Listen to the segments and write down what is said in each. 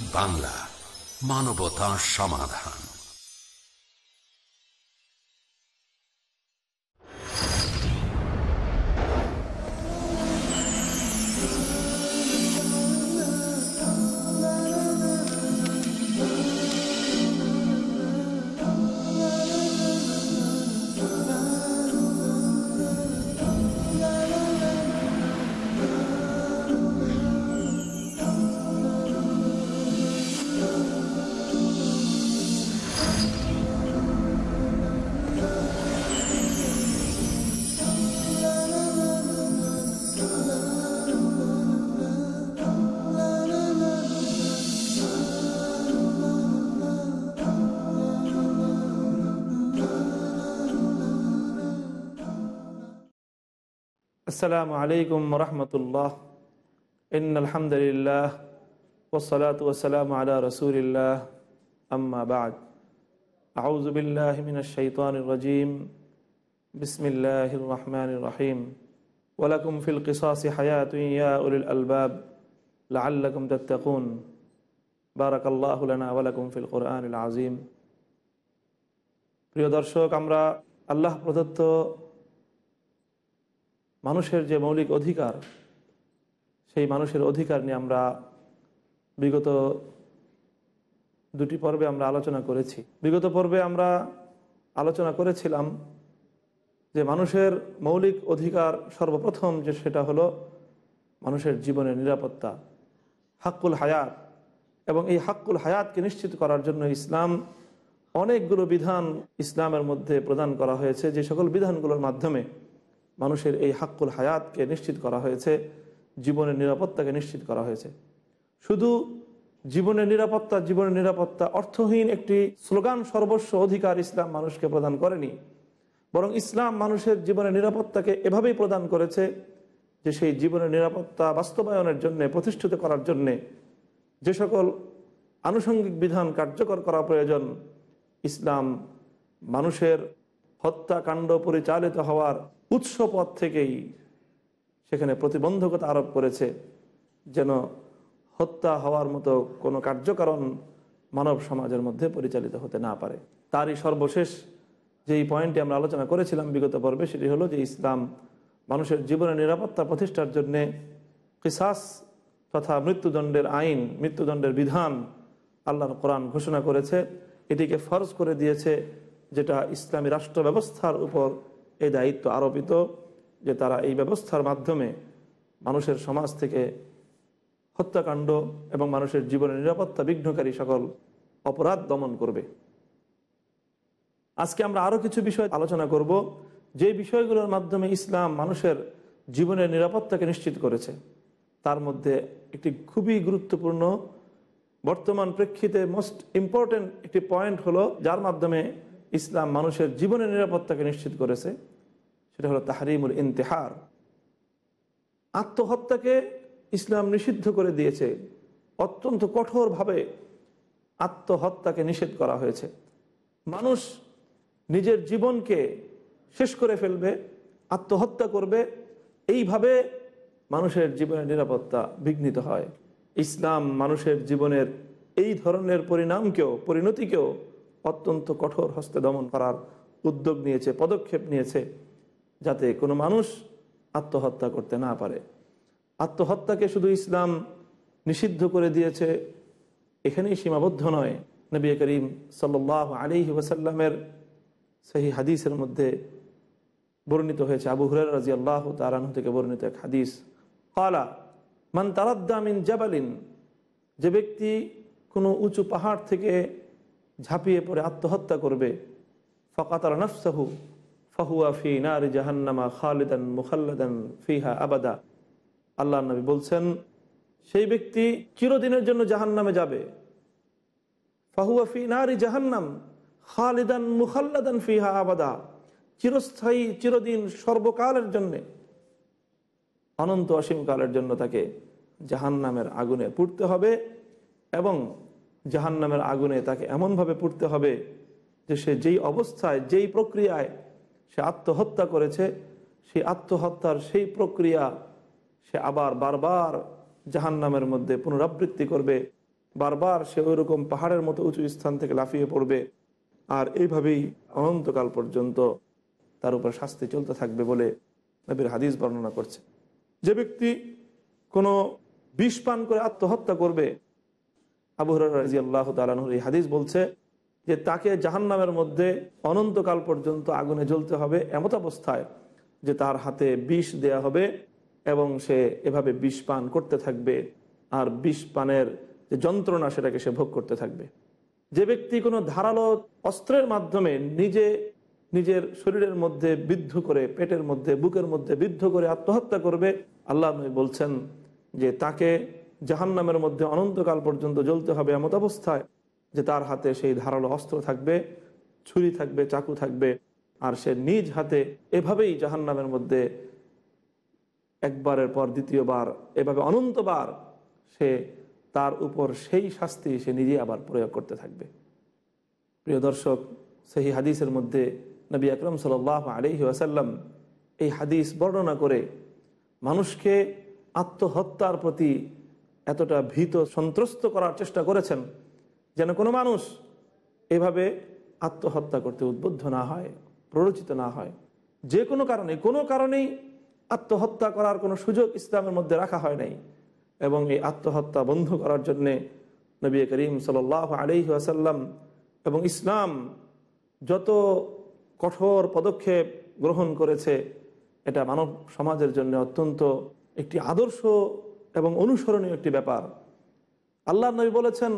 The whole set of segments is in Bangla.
বাংলা মানবতা সমাধান। আসসালামু আলাইকুম রহমতুল্লাহ। ইন আলহামদুলিল্লাহ ওসলাত ওসালাম আলা রসুলিল্লাহ। আম্মাবাদ আউজুবিল্লাহমিনা আউজুবিল্লাহ রজিম রাজিম। বিসমিল্লাহ রহমান রহিম। ওয়ালাকুম ফিল কিসাসি হায়াতুইয়া উলিল আলবাব। লাআল্লাকুম তাত্তাকুন। বারাকাল্লাহু লানা ওয়ালাকুম ফিল কোরআনিল আজিম প্রিয় দর্শক, আমরা আল্লাহ প্রদত্ত মানুষের যে মৌলিক অধিকার, সেই মানুষের অধিকার নিয়ে আমরা বিগত দুটি পর্বে আমরা আলোচনা করেছি। বিগত পর্বে আমরা আলোচনা করেছিলাম যে মানুষের মৌলিক অধিকার সর্বপ্রথম যে সেটা হলো মানুষের জীবনের নিরাপত্তা, হাক্কুল হায়াত। এবং এই হাক্কুল হায়াতকে নিশ্চিত করার জন্য ইসলাম অনেকগুলো বিধান ইসলামের মধ্যে প্রদান করা হয়েছে, যে সকল বিধানগুলোর মাধ্যমে মানুষের এই হাক্কুল হায়াতকে নিশ্চিত করা হয়েছে, জীবনের নিরাপত্তাকে নিশ্চিত করা হয়েছে। শুধু জীবনের নিরাপত্তা জীবনের নিরাপত্তা অর্থহীন একটি স্লোগান সর্বস্ব অধিকার ইসলাম মানুষকে প্রদান করেনি, বরং ইসলাম মানুষের জীবনের নিরাপত্তাকে এভাবেই প্রদান করেছে যে সেই জীবনের নিরাপত্তা বাস্তবায়নের জন্য, প্রতিষ্ঠিত করার জন্যে যে সকল আনুষঙ্গিক বিধান কার্যকর করা প্রয়োজন, ইসলাম মানুষের হত্যাকাণ্ড পরিচালিত হওয়ার উৎস পথ থেকেই সেখানে প্রতিবন্ধকতা আরোপ করেছে, যেন হত্যা হওয়ার মতো কোনো কার্যকারণ মানব সমাজের মধ্যে পরিচালিত হতে না পারে। তারই সর্বশেষ যেই পয়েন্টটি আমরা আলোচনা করেছিলাম বিগত পর্বে, সেটি হলো যে ইসলাম মানুষের জীবনের নিরাপত্তা প্রতিষ্ঠার জন্যে কিসাস তথা মৃত্যুদণ্ডের আইন, মৃত্যুদণ্ডের বিধান আল্লাহর কোরআন ঘোষণা করেছে। এটিকে ফরজ করে দিয়েছে যেটা ইসলামী রাষ্ট্র ব্যবস্থার উপর এই দায়িত্ব আরোপিত যে তারা এই ব্যবস্থার মাধ্যমে মানুষের সমাজ থেকে হত্যাকাণ্ড এবং মানুষের জীবনের নিরাপত্তা বিঘ্নকারী সকল অপরাধ দমন করবে। আজকে আমরা আরও কিছু বিষয় আলোচনা করব, যে বিষয়গুলোর মাধ্যমে ইসলাম মানুষের জীবনের নিরাপত্তাকে নিশ্চিত করেছে। তার মধ্যে একটি খুবই গুরুত্বপূর্ণ, বর্তমান প্রেক্ষিতে মোস্ট ইম্পর্টেন্ট একটি পয়েন্ট হলো, যার মাধ্যমে ইসলাম মানুষের জীবনের নিরাপত্তাকে নিশ্চিত করেছে, সেটা হলো তাহারিমুল ইন্তেহার। আত্মহত্যাকে ইসলাম নিষিদ্ধ করে দিয়েছে। অত্যন্ত কঠোরভাবে আত্মহত্যাকে নিষেধ করা হয়েছে। মানুষ নিজের জীবনকে শেষ করে ফেলবে, আত্মহত্যা করবে, এইভাবে মানুষের জীবনের নিরাপত্তা বিঘ্নিত হয়। ইসলাম মানুষের জীবনের এই ধরনের পরিণামকেও, পরিণতিকেও অত্যন্ত কঠোর হস্তে দমন করার উদ্যোগ নিয়েছে, পদক্ষেপ নিয়েছে, যাতে কোনো মানুষ আত্মহত্যা করতে না পারে। আত্মহত্যাকে শুধু ইসলাম নিষিদ্ধ করে দিয়েছে, এখানেই সীমাবদ্ধ নয়। নবী করিম সাল আলী ওয়াসাল্লামের সেই হাদিসের মধ্যে বর্ণিত হয়েছে। আবু হুরার রাজি আল্লাহ তালাহ থেকে বর্ণিত এক হাদিস। কালা মান তারাদ্দামিন জাবালিন যে ব্যক্তি কোনো উঁচু পাহাড় থেকে ঝাঁপিয়ে পড়ে, আত্মহত্যা করবে। ফকাতার নফসাহু, ফাহুয়া ফি নারি জাহান্নামা খালিদান মুখাল্লাদান ফিহা আবাদা। আল্লাহ নবী বলছেন, সেই ব্যক্তি চিরদিনের জন্য জাহান্নামে যাবে। ফাহুয়া ফি নারি জাহান্নাম খালিদান মুখাল্লাদান ফিহা আবাদা। চিরস্থায়ী, চিরদিন, সর্বকালের জন্যে, অনন্ত অসীমকালের জন্য তাকে জাহান্নামের আগুনে পুড়তে হবে এবং জাহান্নামের আগুনে তাকে এমনভাবে পুড়তে হবে যে সে যেই অবস্থায়, যেই প্রক্রিয়ায় সে আত্মহত্যা করেছে, সেই আত্মহত্যার সেই প্রক্রিয়া সে আবার বারবার জাহান্নামের মধ্যে পুনরাবৃত্তি করবে, বারবার সে ওইরকম পাহাড়ের মতো উঁচু স্থান থেকে লাফিয়ে পড়বে আর এইভাবেই অনন্তকাল পর্যন্ত তার উপর শাস্তি চলতে থাকবে বলে নবীর হাদিস বর্ণনা করছে। যে ব্যক্তি কোনো বিষ পান করে আত্মহত্যা করবে আবু রাজি আল্লাহ এই হাদিস বলছে যে তাকে জাহান্নামের মধ্যে অনন্তকাল পর্যন্ত আগুনে জ্বলতে হবে এমত অবস্থায় যে তার হাতে বিষ দেয়া হবে এবং সে এভাবে বিষ পান করতে থাকবে আর বিষ পানের যে যন্ত্রণা সেটাকে সে ভোগ করতে থাকবে। যে ব্যক্তি কোনো ধারালো অস্ত্রের মাধ্যমে নিজে নিজের শরীরের মধ্যে বিদ্ধ করে, পেটের মধ্যে, বুকের মধ্যে বিদ্ধ করে আত্মহত্যা করবে, আল্লাহ বলছেন যে তাকে জাহান্নামের মধ্যে অনন্তকাল পর্যন্ত জ্বলতে হবে এমত অবস্থায় যে তার হাতে সেই ধারালো অস্ত্র থাকবে, ছুরি থাকবে, চাকু থাকবে, আর সে নিজ হাতে এভাবেই জাহান্নামের মধ্যে একবারের পর দ্বিতীয়বার, এভাবে অনন্তবার সে তার উপর সেই শাস্তি সে নিজে আবার প্রয়োগ করতে থাকবে। প্রিয় দর্শক, সেই হাদিসের মধ্যে নবী আকরম সাল আলহি আসাল্লাম এই হাদিস বর্ণনা করে মানুষকে আত্মহত্যার প্রতি এতটা ভীত, সন্ত্রস্ত করার চেষ্টা করেছেন যেন কোনো মানুষ এভাবে আত্মহত্যা করতে উদ্বুদ্ধ না হয়, প্ররোচিত না হয়। যে কোনো কারণে, কোনো কারণেই আত্মহত্যা করার কোনো সুযোগ ইসলামের মধ্যে রাখা হয় নাই এবং এই আত্মহত্যা বন্ধ করার জন্যে নবী করিম সাল আলি আসাল্লাম এবং ইসলাম যত কঠোর পদক্ষেপ গ্রহণ করেছে, এটা মানব সমাজের জন্য অত্যন্ত একটি আদর্শ এবং অনুসরণীয় একটি ব্যাপার। আল্লাহ নবী বলেছেন,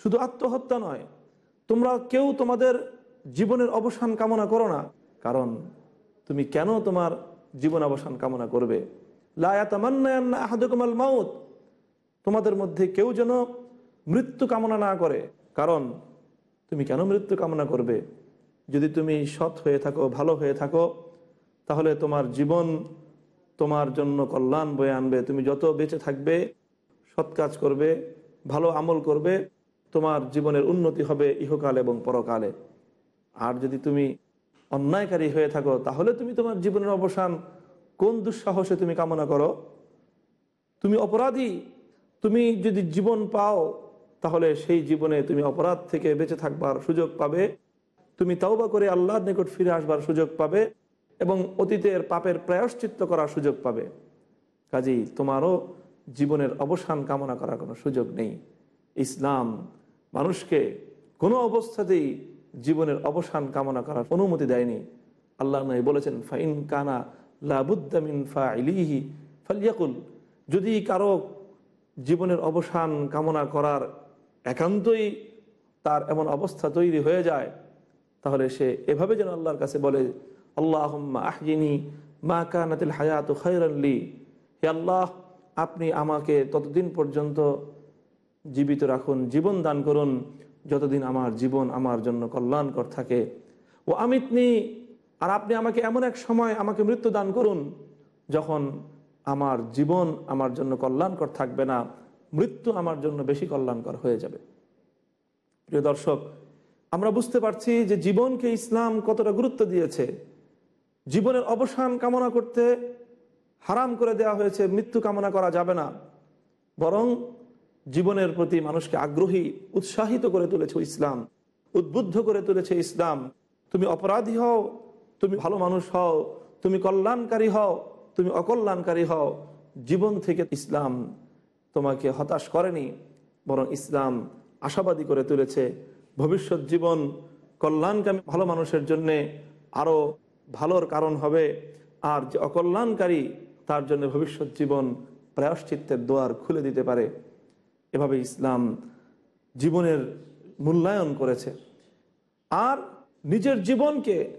শুধু আত্মহত্যা নয়, তোমরা কেউ তোমাদের জীবনের অবসান কামনা করো না, কারণ তুমি কেন তোমার জীবন অবসান কামনা করবে? লায়াতামান্নাহাদুকুমাল মাউত, তোমাদের মধ্যে কেউ যেন মৃত্যু কামনা না করে, কারণ তুমি কেন মৃত্যু কামনা করবে? যদি তুমি সৎ হয়ে থাকো, ভালো হয়ে থাকো, তাহলে তোমার জীবন তোমার জন্য কল্যাণ বয়ে আনবে। তুমি যত বেঁচে থাকবে, সৎ কাজ করবে, ভালো আমল করবে, তোমার জীবনের উন্নতি হবে ইহকাল এবং পরকালে। আর যদি তুমি অন্যায়কারী হয়ে থাকো, তাহলে তুমি তোমার জীবনের অবসান কোন দুঃসাহসে তুমি কামনা করো? তুমি অপরাধী। তুমি যদি জীবন পাও, তাহলে সেই জীবনে তুমি অপরাধ থেকে বেঁচে থাকবার সুযোগ পাবে। তুমি তাওবা করে আল্লাহর নিকট ফিরে আসবার সুযোগ পাবে। এবং অতীতের পাপের প্রায়শ্চিত্ত করার সুযোগ পাবে। কাজেই তোমারও জীবনের অবসান কামনা করার কোনো সুযোগ নেই। ইসলাম মানুষকে কোনো অবস্থাতেই জীবনের অবসান কামনা করার অনুমতি দেয়নি। আল্লাহ নয় বলেছেন, ফাইন কানা লাবুদ্দামিন ফা ইলিহি ফালিয়াকুল যদি কারও জীবনের অবসান কামনা করার একান্তই তার এমন অবস্থা তৈরি হয়ে যায়, তাহলে সে এভাবে যেন আল্লাহর কাছে বলে আল্লাহ আহিনী মা হায়াত হে আল্লাহ, আপনি আমাকে ততদিন পর্যন্ত জীবিত রাখুন, জীবন দান করুন, যতদিন আমার জীবন আমার জন্য কল্যাণকর থাকে। ও আমিতনি, আর আপনি আমাকে এমন এক সময় আমাকে মৃত্যু দান করুন, যখন আমার জীবন আমার জন্য কল্যাণকর থাকবে না, মৃত্যু আমার জন্য বেশি কল্যাণকর হয়ে যাবে। প্রিয় দর্শক, আমরা বুঝতে পারছি যে জীবনকে ইসলাম কতটা গুরুত্ব দিয়েছে। জীবনের অবসান কামনা করতে হারাম করে দেওয়া হয়েছে, মৃত্যু কামনা করা যাবে না। বরং জীবনের প্রতি মানুষকে আগ্রহী, উৎসাহিত করে তুলেছে ইসলাম, উদ্বুদ্ধ করে তুলেছে ইসলাম। তুমি অপরাধী হও, তুমি ভালো মানুষ হও, তুমি কল্যাণকারী হও, তুমি অকল্যাণকারী হও। জীবন থেকে ইসলাম তোমাকে হতাশ করেনি, বরং ইসলাম আশাবাদী করে তুলেছে। ভবিষ্যৎ জীবন কল্যাণকামী ভালো মানুষের জন্যে আরও ভালোর কারণ হবে আর যে অকল্যাণকারী, তার জন্য ভবিষ্যৎ জীবন প্রায়শ্চিত্তের দোয়ার খুলে দিতে পারে। এভাবে ইসলাম জীবনের মূল্যায়ন করেছে। আর নিজের জীবনকে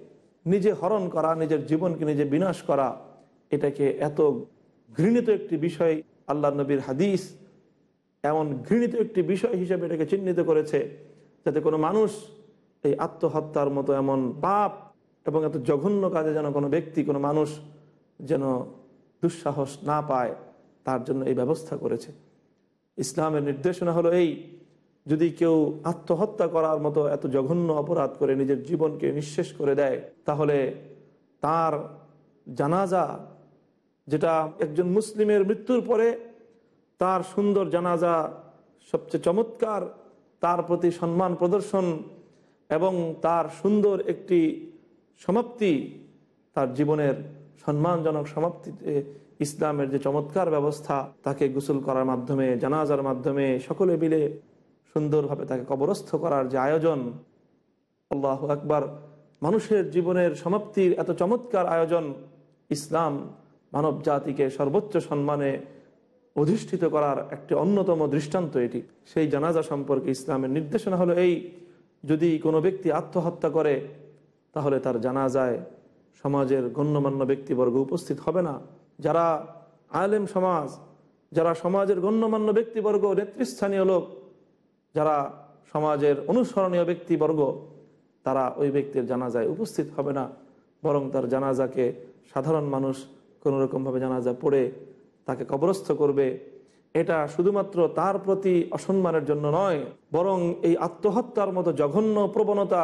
নিজে হরণ করা, নিজের জীবনকে নিজে বিনাশ করা, এটাকে এত ঘৃণিত একটি বিষয় আল্লাহ নবীর হাদিস এমন ঘৃণিত একটি বিষয় হিসেবে এটাকে চিহ্নিত করেছে, যাতে কোনো মানুষ এই আত্মহত্যার মতো এমন পাপ এবং এত জঘন্য কাজে যেন কোনো ব্যক্তি, কোনো মানুষ যেন দুঃসাহস না পায়, তার জন্য এই ব্যবস্থা করেছে। ইসলামের নির্দেশনা হলো এই, যদি কেউ আত্মহত্যা করার মতো এত জঘন্য অপরাধ করে নিজের জীবনকে নিঃশেষ করে দেয়, তাহলে তার জানাজা, যেটা একজন মুসলিমের মৃত্যুর পরে তার সুন্দর জানাজা সবচেয়ে চমৎকার, তার প্রতি সম্মান প্রদর্শন এবং তার সুন্দর একটি সমাপ্তি, তার জীবনের সম্মানজনক সমাপ্তিতে ইসলামের যে চমৎকার ব্যবস্থা, তাকে গোসল করার মাধ্যমে, জানাজার মাধ্যমে সকলে মিলে সুন্দরভাবে তাকে কবরস্থ করার যে আয়োজন, আল্লাহ একবার মানুষের জীবনের সমাপ্তির এত চমৎকার আয়োজন ইসলাম মানব জাতিকে সর্বোচ্চ সম্মানে অধিষ্ঠিত করার একটি অন্যতম দৃষ্টান্ত এটি। সেই জানাজা সম্পর্কে ইসলামের নির্দেশনা হলো এই, যদি কোনো ব্যক্তি আত্মহত্যা করে তাহলে তার জানাজায় সমাজের গণ্যমান্য ব্যক্তিবর্গ উপস্থিত হবে না। যারা আলেম সমাজ, যারা সমাজের গণ্যমান্য ব্যক্তিবর্গ, নেতৃস্থানীয় লোক, যারা সমাজের অনুসরণীয় ব্যক্তিবর্গ, তারা ওই ব্যক্তির জানাজায় উপস্থিত হবে না। বরং তার জানাজাকে সাধারণ মানুষ কোনো রকমভাবে জানাজা পড়ে তাকে কবরস্থ করবে। এটা শুধুমাত্র তার প্রতি অসম্মানের জন্য নয়, বরং এই আত্মহত্যার মতো জঘন্য প্রবণতা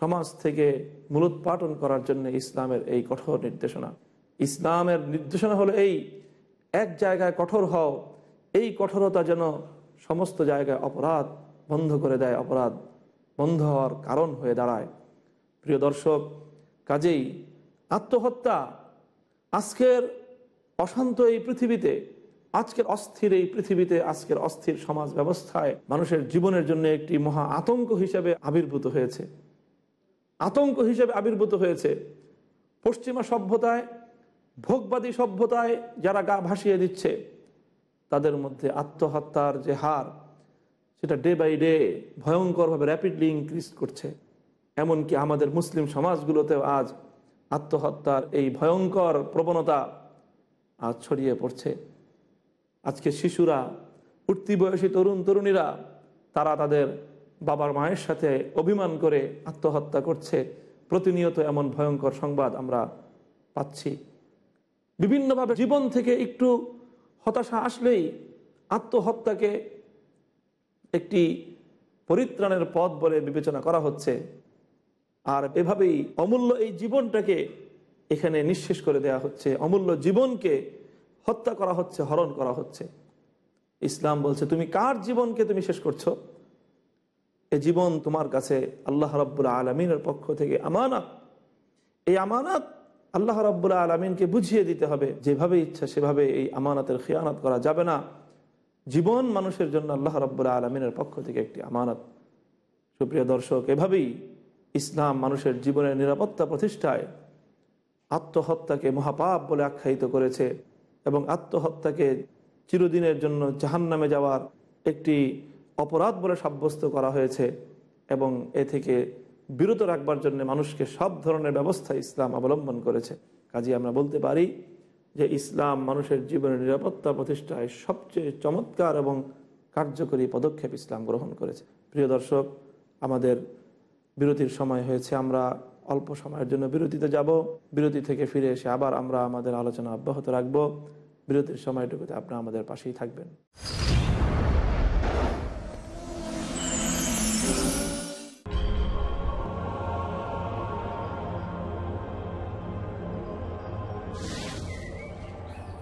সমাজ থেকে মূলোৎপাটন করার জন্য ইসলামের এই কঠোর নির্দেশনা। ইসলামের নির্দেশনা হলো এই, এক জায়গায় কঠোর হও, এই কঠোরতা যেন সমস্ত জায়গায় অপরাধ বন্ধ করে দেয়, অপরাধ বন্ধ হওয়ার কারণ হয়ে দাঁড়ায়। প্রিয় দর্শক, কাজেই আত্মহত্যা, আজকের অশান্ত এই পৃথিবীতে, আজকের অস্থির এই পৃথিবীতে, আজকের অস্থির সমাজ ব্যবস্থায় মানুষের জীবনের জন্য একটি মহা আতঙ্ক হিসেবে আবির্ভূত হয়েছে। আতঙ্ক হিসেবে আবির্ভূত হয়েছে। পশ্চিমা সভ্যতায়, ভোগবাদী সভ্যতায় যারা গা ভাসিয়ে দিচ্ছে, তাদের মধ্যে আত্মহত্যার যে হার, সেটা ডে বাই ডে ভয়ঙ্করভাবে র্যাপিডলি ইনক্রিজ করছে। এমনকি আমাদের মুসলিম সমাজগুলোতেও আজ আত্মহত্যার এই ভয়ঙ্কর প্রবণতা আজ ছড়িয়ে পড়ছে। আজকে শিশুরা, উঠতি বয়সী তরুণ তরুণীরা তারা তাদের বাবার মায়ের সাথে অভিমান করে আত্মহত্যা করছে, প্রতিনিয়ত এমন ভয়ঙ্কর সংবাদ আমরা পাচ্ছি। বিভিন্নভাবে জীবন থেকে একটু হতাশা আসলেই আত্মহত্যাকে একটি পরিত্রাণের পথ বলে বিবেচনা করা হচ্ছে। আর এভাবেই অমূল্য এই জীবনটাকে এখানে নিঃশেষ করে দেয়া হচ্ছে। অমূল্য জীবনকে হত্যা করা হচ্ছে, হরণ করা হচ্ছে। ইসলাম বলছে, তুমি কার জীবনকে তুমি শেষ করছ? এ জীবন তোমার কাছে আল্লাহ রব্বুল্লা আলমিনের পক্ষ থেকে আমানত। এই আমানত আল্লাহ রব্বুল্লা আলমিনকে বুঝিয়ে দিতে হবে। যেভাবে ইচ্ছা সেভাবে এই আমানতের খেয়ানত করা যাবে না। জীবন মানুষের জন্য আল্লাহ রব্বুল্লা আলমিনের পক্ষ থেকে একটি আমানত। সুপ্রিয় দর্শক, এভাবেই ইসলাম মানুষের জীবনের নিরাপত্তা প্রতিষ্ঠায় আত্মহত্যাকে মহাপাপ বলে আখ্যায়িত করেছে এবং আত্মহত্যাকে চিরদিনের জন্য জাহান্নামে যাওয়ার একটি অপরাধ বলে সাব্যস্ত করা হয়েছে এবং এ থেকে বিরত রাখবার জন্য মানুষকে সব ধরনের ব্যবস্থা ইসলাম অবলম্বন করেছে। কাজে আমরা বলতে পারি যে ইসলাম মানুষের জীবনের নিরাপত্তা প্রতিষ্ঠায় সবচেয়ে চমৎকার এবং কার্যকরী পদক্ষেপ ইসলাম গ্রহণ করেছে। প্রিয় দর্শক, আমাদের বিরতির সময় হয়েছে, আমরা অল্প সময়ের জন্য বিরতিতে যাব। বিরতি থেকে ফিরে এসে আবার আমরা আমাদের আলোচনা অব্যাহত রাখব। বিরতির সময়টুকুতে আপনারা আমাদের পাশেই থাকবেন।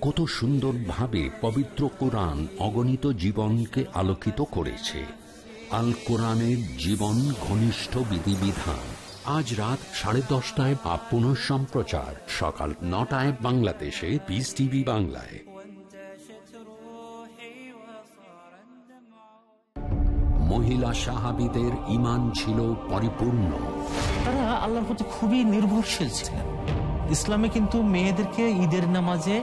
কত সুন্দরভাবে পবিত্র কোরআন অগণিত জীবনকে আলোকিত করেছে। আল কোরআনের জীবন ঘনিষ্ঠ বিধিবিধান। আজ রাত সাড়ে দশটায় বা পুনঃ সম্প্রচার। সকাল নটায় বাংলাদেশে পিস টিভি বাংলায়। মহিলা সাহাবিদের ইমান ছিল পরিপূর্ণ। তারা আল্লাহর প্রতি খুবই নির্ভরশীল ছিলেন। ইসলামে কিন্তু মেয়েদেরকে ঈদের নামাজে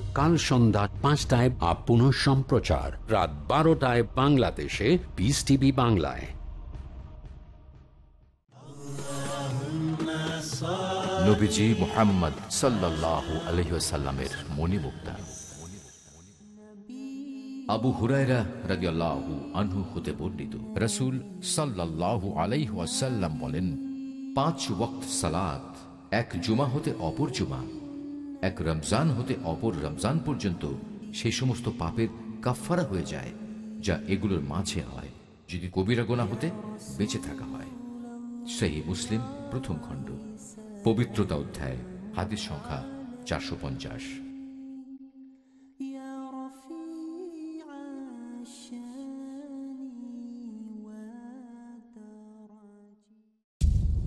কাল সন্ধ্যা পাঁচটায় আপ পুনঃ সম্প্রচার। রাত বারোটায় বাংলাদেশে পিস টিভি বাংলায়। নবীজি মোহাম্মদ আবু আনহু হতে বলেন, পাঁচ ওয়াক্ত সালাত, এক জুমা হতে অপর জুমা এক রমজান হতে অপর রমজান পর্যন্ত সেই সমস্ত পাপের কাফফারা হয়ে যায়, যা এগুলোর মাঝে হয়, যদি কবিরা গোনা হতে বেঁচে থাকা হয়। সেই মুসলিম প্রথম খণ্ড, পবিত্রতা অধ্যায়, হাদিস সংখ্যা চারশো পঞ্চাশ।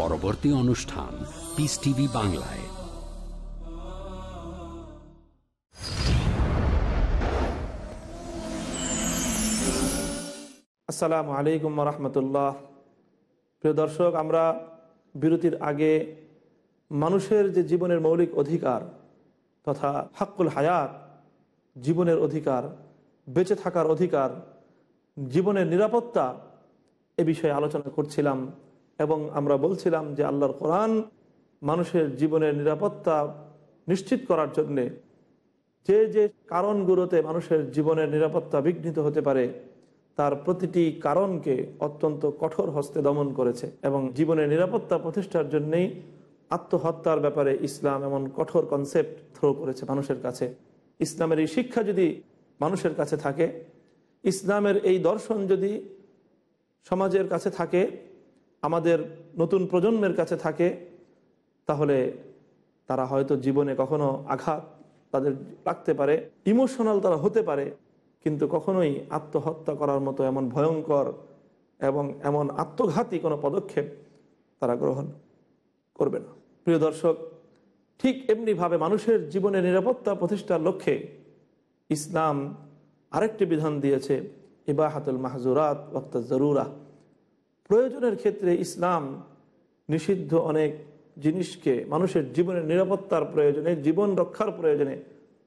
পরবর্তী অনুষ্ঠান পিস টিভি বাংলায়। আসসালামু আলাইকুম রহমতুল্লাহ। প্রিয় দর্শক, আমরা বিরতির আগে মানুষের যে জীবনের মৌলিক অধিকার তথা হাক্কুল হায়াত, জীবনের অধিকার, বেঁচে থাকার অধিকার, জীবনের নিরাপত্তা এ বিষয়ে আলোচনা করছিলাম এবং আমরা বলছিলাম যে আল্লাহর কোরআন মানুষের জীবনের নিরাপত্তা নিশ্চিত করার জন্যে যে যে কারণগুলোতে মানুষের জীবনের নিরাপত্তা বিঘ্নিত হতে পারে, তার প্রতিটি কারণকে অত্যন্ত কঠোর হস্তে দমন করেছে এবং জীবনের নিরাপত্তা প্রতিষ্ঠার জন্যেই আত্মহত্যার ব্যাপারে ইসলাম এমন কঠোর কনসেপ্ট থ্রো করেছে মানুষের কাছে। ইসলামের এই শিক্ষা যদি মানুষের কাছে থাকে, ইসলামের এই দর্শন যদি সমাজের কাছে থাকে আমাদের নতুন প্রজন্মের কাছে থাকে, তাহলে তারা হয়তো জীবনে কখনো আঘাত তাদের লাগতে পারে, ইমোশনাল তারা হতে পারে, কিন্তু কখনোই আত্মহত্যা করার মতো এমন ভয়ঙ্কর এবং এমন আত্মঘাতী কোনো পদক্ষেপ তারা গ্রহণ করবে না। প্রিয় দর্শক, ঠিক এমনিভাবে মানুষের জীবনে নিরাপত্তা প্রতিষ্ঠার লক্ষ্যে ইসলাম আরেকটি বিধান দিয়েছে, ইবাহাতুল মাহজুরাত ওক্ত জরুরা। প্রয়োজনের ক্ষেত্রে ইসলাম নিষিদ্ধ অনেক জিনিসকে মানুষের জীবনের নিরাপত্তার প্রয়োজনে, জীবন রক্ষার প্রয়োজনে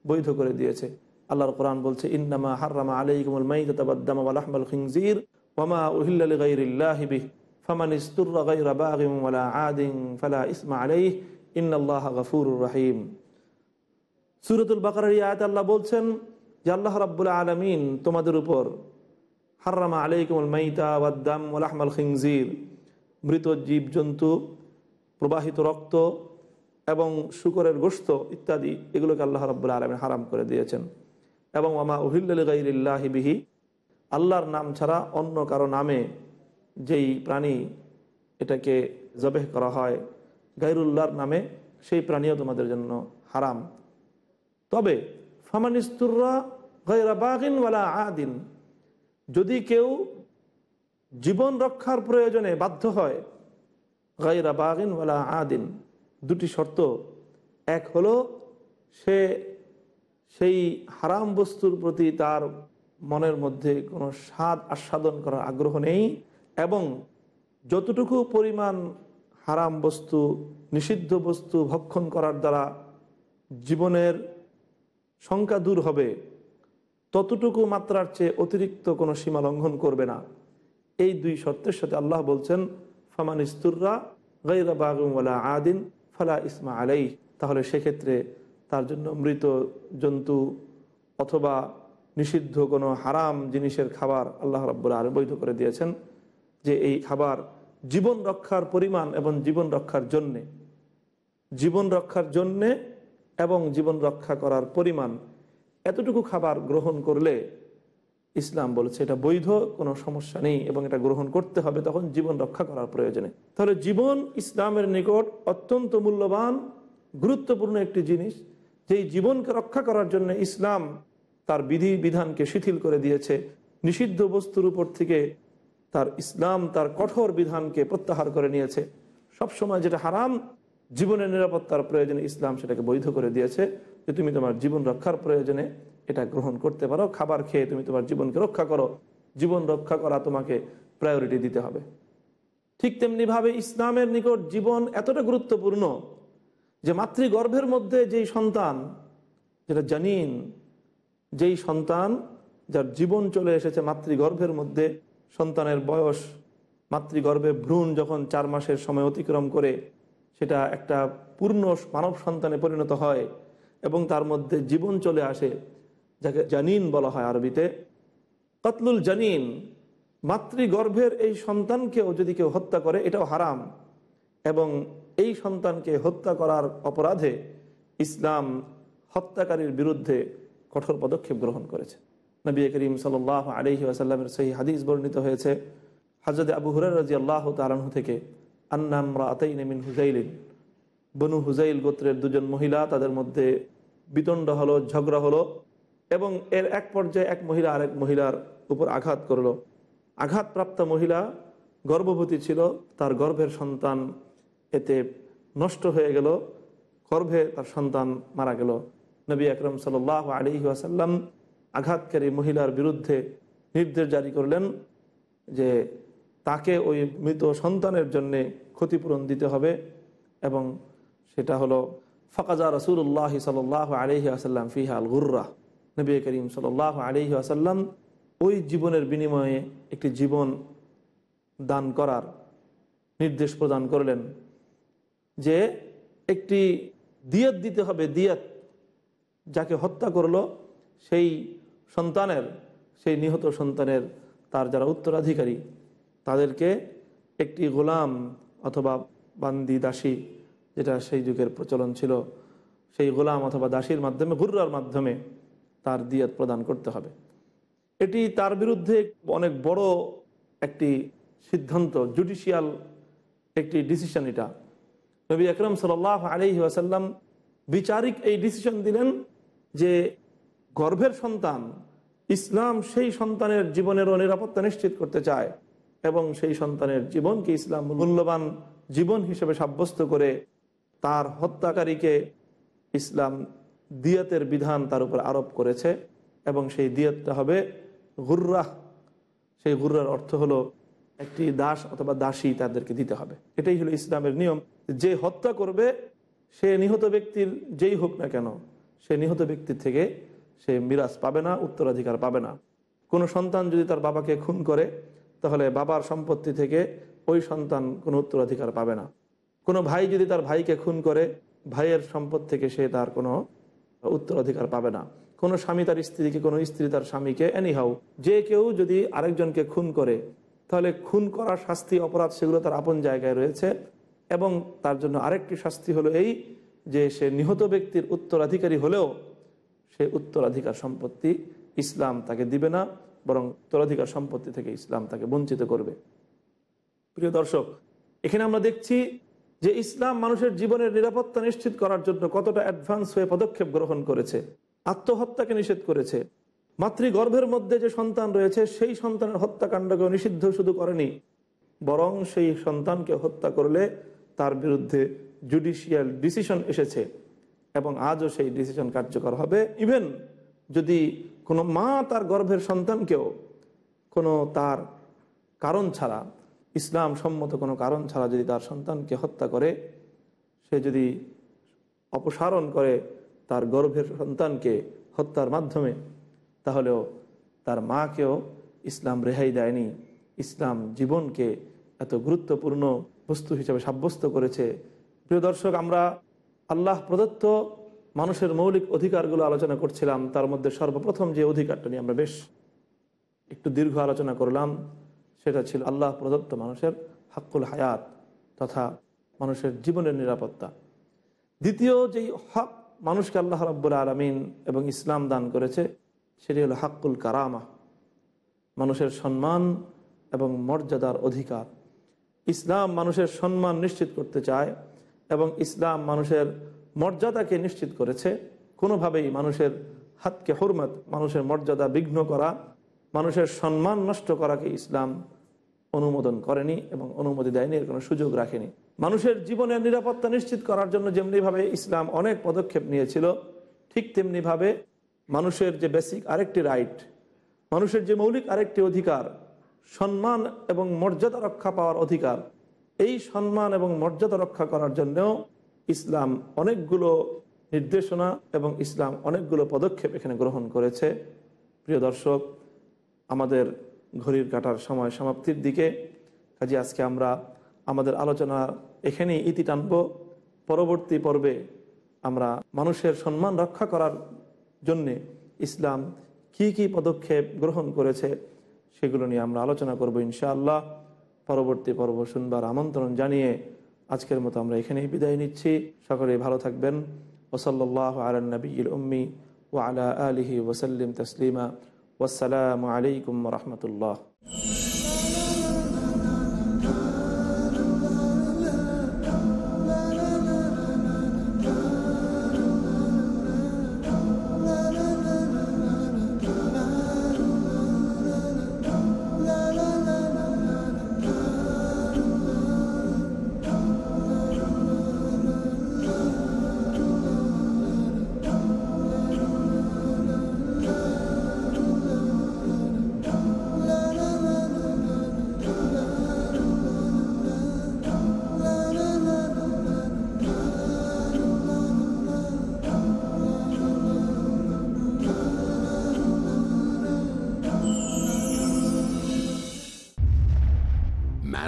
বৈধ করে দিয়েছে। আল্লাহর কোরআন বলছে, ইন্নামা হাররামা আলাইকুমুল আহমাল খিনজির ওয়ামা উহিল্লা লিগাইরিল্লাহি বিহি। ফামান ইসতুররা গায়রা বাগিন ওয়ালা আদিন ফালা ইসমা আলাইহি, ইন্নাল্লাহা গফুরুর রহিম। সূরাতুল বাকারার আয়াত আল্লাহ বলছেন যে, আল্লাহ রাব্বুল আলামিন তোমাদের উপর হাররামা আলাইকুমুল মাইতা ওয়াদ্দাম ওয়াল আহমাল খিনজির। মৃত জীবজন্তু, প্রবাহিত রক্ত এবং শুকরের গোস্ত ইত্যাদি, এগুলোকে আল্লাহ রাব্বুল আলমিন হারাম করে দিয়েছেন। এবং আমা উহিল্লাহি বিহি, আল্লাহর নাম ছাড়া অন্য কারও নামে যেই প্রাণী এটাকে জবেহ করা হয় গাইরুল্লাহর নামে সেই প্রাণীও তোমাদের জন্য হারাম। তবে, ফামানিস্তুররা গাইরা বাগিন ওয়ালা আদিন যদি কেউ জীবন রক্ষার প্রয়োজনে বাধ্য হয় গাইরা বাগিন ওয়ালা আদিন, দুটি শর্ত। এক হলো, সে সেই হারাম বস্তুর প্রতি তার মনের মধ্যে কোনো স্বাদ আস্বাদন করার আগ্রহ নেই এবং যতটুকু পরিমাণ হারাম বস্তু, নিষিদ্ধ বস্তু ভক্ষণ করার দ্বারা জীবনের সংখ্যা দূর হবে ততটুকু মাত্রার চেয়ে অতিরিক্ত কোনো সীমা লঙ্ঘন করবে না। এই দুই শর্তের সাথে আল্লাহ বলছেন, ফামান ইস্তুররা গৈরা বাগুমওয়ালা আদিন ফালা ইসমা আলাই তাহলে সেক্ষেত্রে তার জন্য মৃত জন্তু অথবা নিষিদ্ধ কোনো হারাম জিনিসের খাবার আল্লাহ রাব্বুল আলম বৈধ করে দিয়েছেন, যে এই খাবার জীবন রক্ষার পরিমাণ এবং জীবন রক্ষার জন্যে, জীবন রক্ষার জন্যে এবং জীবন রক্ষা করার পরিমাণ এতটুকু খাবার গ্রহণ করলে ইসলাম বলেছে এটা বৈধ, কোনো সমস্যা নেই এবং এটা গ্রহণ করতে হবে তখন জীবন রক্ষা করার প্রয়োজনে। তাহলে জীবন ইসলামের নিকট অত্যন্ত মূল্যবান, গুরুত্বপূর্ণ একটি জিনিস, যেই জীবনকে রক্ষা করার জন্য ইসলাম তার বিধি বিধানকে শিথিল করে দিয়েছে। নিষিদ্ধ বস্তুর উপর থেকে তার ইসলাম তার কঠোর বিধানকে প্রত্যাহার করে নিয়েছে। সবসময় যেটা হারাম জীবনের নিরাপত্তার প্রয়োজনে ইসলাম সেটাকে বৈধ করে দিয়েছে যে তুমি তোমার জীবন রক্ষার প্রয়োজনে এটা গ্রহণ করতে পারো। খাবার খেয়ে তুমি তোমার জীবনকে রক্ষা করো। জীবন রক্ষা করা তোমাকে প্রায়োরিটি দিতে হবে। ঠিক তেমনিভাবে ইসলামের নিকট জীবন এতটা গুরুত্বপূর্ণ যে মাতৃগর্ভের মধ্যে যেই সন্তান, যেটা জানিন, যেই সন্তান যার জীবন চলে এসেছে মাতৃগর্ভের মধ্যে, সন্তানের বয়স মাতৃগর্ভে ভ্রূণ যখন চার মাসের সময় অতিক্রম করে সেটা একটা পূর্ণ মানব সন্তানে পরিণত হয় এবং তার মধ্যে জীবন চলে আসে, যাকে জানিন বলা হয় আরবিতে। কতলুল জানিন, মাতৃগর্ভের এই সন্তানকেও যদি কেউ হত্যা করে, এটাও হারাম। এবং এই সন্তানকে হত্যা করার অপরাধে ইসলাম হত্যাকারীর বিরুদ্ধে কঠোর পদক্ষেপ গ্রহণ করেছে। নবী করিম সাল আলহি আসাল্লামের সেই হাদিস বর্ণিত হয়েছে। হাজরত আবু হুরার রাজি আল্লাহ তালাহ থেকে আন্নাম রাতাইন মিন হুজাইলিন। বনু হুজাইল গোত্রের দুজন মহিলা তাদের মধ্যে বিতণ্ড হলো, ঝগড়া হলো এবং এর এক পর্যায়ে এক মহিলা আরেক মহিলার উপর আঘাত করল। আঘাতপ্রাপ্ত মহিলা গর্ভবতী ছিল, তার গর্ভের সন্তান এতে নষ্ট হয়ে গেল, গর্ভে তার সন্তান মারা গেল। নবী আকরম সাল আলী আসাল্লাম আঘাতকারী মহিলার বিরুদ্ধে নির্দেশ জারি করলেন যে তাকে ওই মৃত সন্তানের জন্যে ক্ষতিপূরণ দিতে হবে এবং সেটা হলো, ফকাজা রসুল্লাহ সাল আলহি আসাল্লাম ফিহাল গুর্রা নবী করিম সাল আলহি আসাল্লাম ওই জীবনের বিনিময়ে একটি জীবন দান করার নির্দেশ প্রদান করলেন যে একটি দিয়ত দিতে হবে, দিয়ত যাকে হত্যা করল সেই সন্তানের, সেই নিহত সন্তানের তার যারা উত্তরাধিকারী তাদেরকে একটি গোলাম অথবা বান্দি দাসী, যেটা সেই যুগের প্রচলন ছিল, সেই গোলাম অথবা দাসীর মাধ্যমে, গুর্রার মাধ্যমে তার দিয়াত প্রদান করতে হবে। এটি তার বিরুদ্ধে অনেক বড় একটি সিদ্ধান্ত জুডিশিয়াল একটি ডিসিশন এটা। নবী আকরম সাল আলহি আসাল্লাম বিচারিক এই ডিসিশন দিলেন যে গর্ভের সন্তান ইসলাম সেই সন্তানের জীবনেরও নিরাপত্তা নিশ্চিত করতে চায়। এবং সেই সন্তানের জীবনকে ইসলাম মূল্যবান জীবন হিসেবে সাব্যস্ত করে তার হত্যাকারীকে ইসলাম দিয়াতের বিধান তার উপর আরোপ করেছে এবং সেই দিয়াতটা হবে গুর্রাহ। সেই গুর্রার অর্থ হলো একটি দাস অথবা দাসী তাদেরকে দিতে হবে। এটাই হলো ইসলামের নিয়ম। যে হত্যা করবে, সে নিহত ব্যক্তির যেই হোক না কেন, সে নিহত ব্যক্তির থেকে সে মিরাজ পাবে না, উত্তরাধিকার পাবে না। কোনো সন্তান যদি তার বাবাকে খুন করে তাহলে বাবার সম্পত্তি থেকে ওই সন্তান কোনো উত্তরাধিকার পাবে না। কোনো ভাই যদি তার ভাইকে খুন করে, ভাইয়ের সম্পদ থেকে সে তার কোনো উত্তরাধিকার পাবে না। কোনো স্বামী তার স্ত্রীকে, কোনো স্ত্রী তার স্বামীকে এনিহাউ যে কেউ যদি আরেকজনকে খুন করে, তাহলে খুন করার শাস্তি, অপরাধ সেগুলো তার আপন জায়গায় রয়েছে এবং তার জন্য আরেকটি শাস্তি হলো এই যে সে নিহত ব্যক্তির উত্তরাধিকারী হলেও সে উত্তরাধিকার সম্পত্তি ইসলাম তাকে দিবে না। বরং উত্তরাধিকার সম্পত্তি থেকে ইসলাম তাকে বঞ্চিত করবে। প্রিয় দর্শক, এখানে আমরা দেখছি যে ইসলাম মানুষের জীবনের নিরাপত্তা নিশ্চিত করার জন্য কতটা অ্যাডভান্স হয়ে পদক্ষেপ গ্রহণ করেছে, আত্মহত্যাকে নিষেধ করেছে, মাতৃগর্ভের মধ্যে যে সন্তান রয়েছে সেই সন্তানের হত্যাকাণ্ডকে নিষিদ্ধ শুধু করেনি, বরং সেই সন্তানকে হত্যা করলে তার বিরুদ্ধে জুডিশিয়াল ডিসিশন এসেছে এবং আজও সেই ডিসিশন কার্যকর হবে। ইভেন যদি কোনো মা তার গর্ভের সন্তানকেও কোনো তার কারণ ছাড়া, ইসলাম সম্মত কোনো কারণ ছাড়া যদি তার সন্তানকে হত্যা করে, সে যদি অপসারণ করে তার গর্ভের সন্তানকে হত্যার মাধ্যমে, তাহলেও তার মাকেও ইসলাম রেহাই দেয়নি। ইসলাম জীবনকে এত গুরুত্বপূর্ণ বস্তু হিসেবে সাব্যস্ত করেছে। প্রিয় দর্শক, আমরা আল্লাহ প্রদত্ত মানুষের মৌলিক অধিকারগুলো আলোচনা করছিলাম, তার মধ্যে সর্বপ্রথম যে অধিকারটা নিয়ে আমরা বেশ একটু দীর্ঘ আলোচনা করলাম, সেটা ছিল আল্লাহ প্রদত্ত মানুষের হাক্কুল হায়াত তথা মানুষের জীবনের নিরাপত্তা। দ্বিতীয় যেই হক মানুষকে আল্লাহ রব্বুল আলমিন এবং ইসলাম দান করেছে, সেটি হলো হাক্কুল কারামা, মানুষের সম্মান এবং মর্যাদার অধিকার। ইসলাম মানুষের সম্মান নিশ্চিত করতে চায় এবং ইসলাম মানুষের মর্যাদাকে নিশ্চিত করেছে। কোনোভাবেই মানুষের হাতকে হরমত, মানুষের মর্যাদা বিঘ্ন করা, মানুষের সম্মান নষ্ট করাকে ইসলাম অনুমোদন করেনি এবং অনুমতি দেয়নি, এর কোনো সুযোগ রাখেনি। মানুষের জীবনের নিরাপত্তা নিশ্চিত করার জন্য যেমনিভাবে ইসলাম অনেক পদক্ষেপ নিয়েছিল, ঠিক তেমনিভাবে মানুষের যে বেসিক আরেকটি রাইট মানুষের যে মৌলিক আরেকটি অধিকার, সম্মান এবং মর্যাদা রক্ষা পাওয়ার অধিকার, এই সম্মান এবং মর্যাদা রক্ষা করার জন্যও ইসলাম অনেকগুলো নির্দেশনা এবং ইসলাম অনেকগুলো পদক্ষেপ এখানে গ্রহণ করেছে। প্রিয় দর্শক, আমাদের ঘড়ির কাটার সময় সমাপ্তির দিকে। কাজে আজকে আমরা আমাদের আলোচনা এখানেই ইতি টানব। পরবর্তী পর্বে আমরা মানুষের সম্মান রক্ষা করার জন্যে ইসলাম কি কি পদক্ষেপ গ্রহণ করেছে সেগুলো নিয়ে আমরা আলোচনা করব ইনশাআল্লাহ। পরবর্তী পর্ব শুনবার আমন্ত্রণ জানিয়ে আজকের মতো আমরা এখানেই বিদায় নিচ্ছি। সকলেই ভালো থাকবেন। ওসল্লাহ আলনবীল উম্মি ও আলা আলিহি ওসাল্লিম তসলিমা। ওসালামু আলাইকুম রহমতুল্লাহ।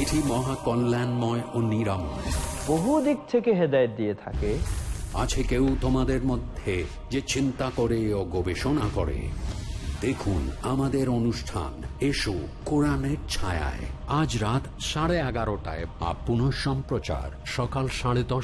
এটি মহা কল্যাণময় ও নিরাময় বহু দিক থেকে হেদায়েত দিয়ে থাকে। আছে কেউ তোমাদের মধ্যে যে চিন্তা করে ও গবেষণা করে। দেখুন আমাদের অনুষ্ঠান এসো কোরআনের ছায়ায়। আজ রাত সাড়ে এগারোটায় বা পুনঃ সম্প্রচার সকাল সাড়ে দশ